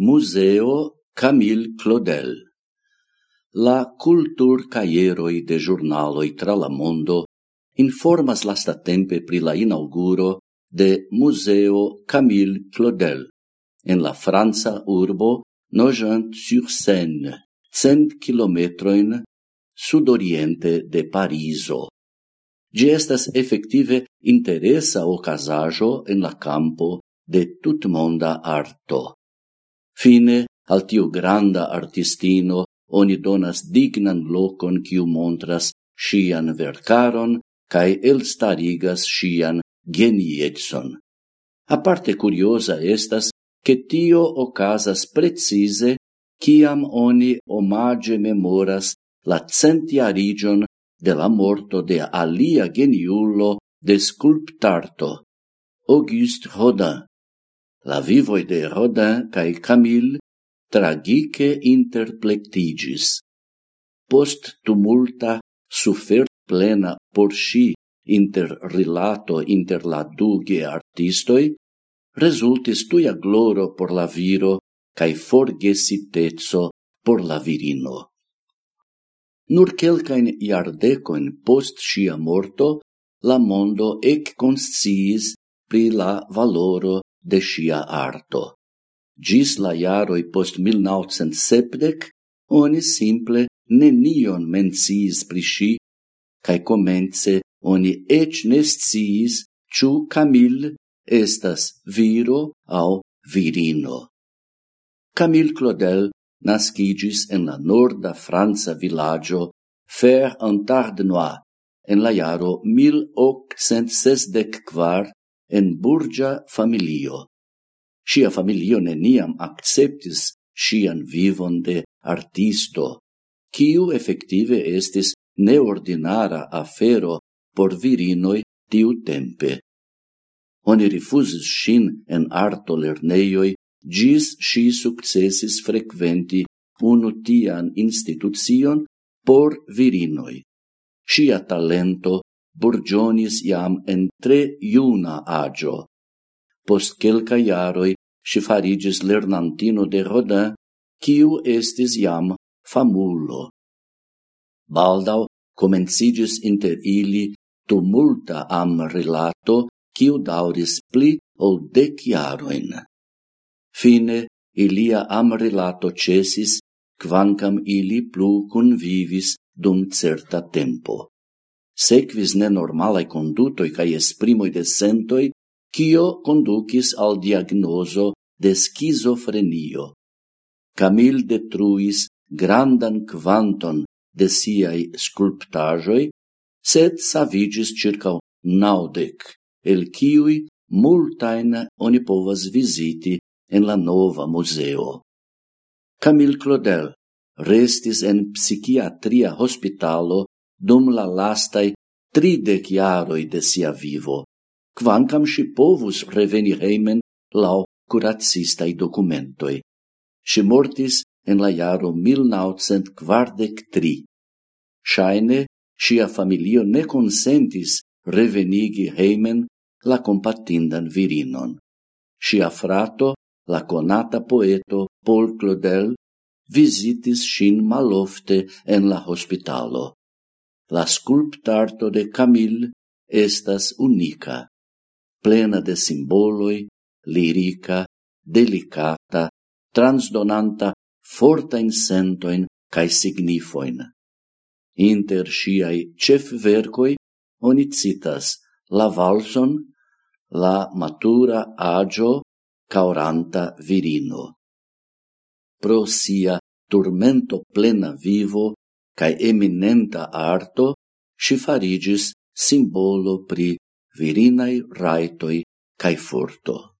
Museo Camille Claudel. La cultur caieroi de giornaloi tra la mondo informas lastatempe pri la inauguro de Museo Camille Claudel en la Franza urbo Nogent-sur-Seine, cent kilometroin sudoriente de Pariso. Gi estas effective interesa ocasajo en la campo de tutmonda arto. Fine, al tiu granda artistino oni donas dignan locon quiu montras shian vercaron cae elstarigas shian genietson. Aparte curiosa estas che tio ocasas precise ciam oni omage memoras la centiarigion de la morto de alia geniullo de sculptarto, Auguste Rodin la vivoi de Rodin cae Camille tragice interplectigis. Post tumulta, sufert plena por si interrilato inter la duge artistoi, resultis tuia gloro por la viro cae forgesitezzo por la virino. Nur quelcain iardecoin post sia morto, la mondo ec consciis pri la valoro de sia arto. Gis la iaroi post 1970 oni simple nenion menciis pri si, cae comence oni ec nesciis ciu Camille estas viro au virino. Camille Claudel nascigis en la norda Franza villaggio Fer Antardenois en la jaro 1864 en burgia familio. Sia familio neniam acceptis sian vivon de artisto, kiu effective estis neordinara afero por virinoi tiu tempe. Oni rifusis sin en arto lerneioi, gis si successis frequenti unu tian institucion por virinoi. Sia talento burgionis iam en tre iuna agio. Post quelca iaroi si farigis lernantino de Rodin, quiu estis iam famulo. Baldau comencigis inter ili tumulta am relato, quiu dauris pli ol dec iaroin. Fine, ilia am relato cesis, quancam ili plu convivis dum certa tempo sequis nenormalai condutoi cae esprimoi de sentoi, cio conducis al diagnoso de schizofrenio. Camil detruis grandan quanton de siai sculptajoi, sed savigis circa naudec, el ciui multain oni povas visiti en la nova museo. Camille Claudel restis en psichiatria hospitalo dum la lastai tridec iaroi de sia vivo, quancam si povus reveni heimen lau curatsistai documentoi. Si mortis en la iaro 1943. Shaine, sia familio ne consentis revenigi heimen la compatindan virinon. Sia frato, la conata poeto Paul Claudel, visitis sin malofte en la hospitalo la sculptarto de Camille estas unica, plena de simboloi, lirica, delicata, transdonanta fortain sentoin cae signifoin. Inter sciai cef vercoi oni citas la valson, la matura agio cauranta virino. Pro sia turmento plena vivo cae eminenta arto, si farigis simbolo pri virinai raitoi cae furto.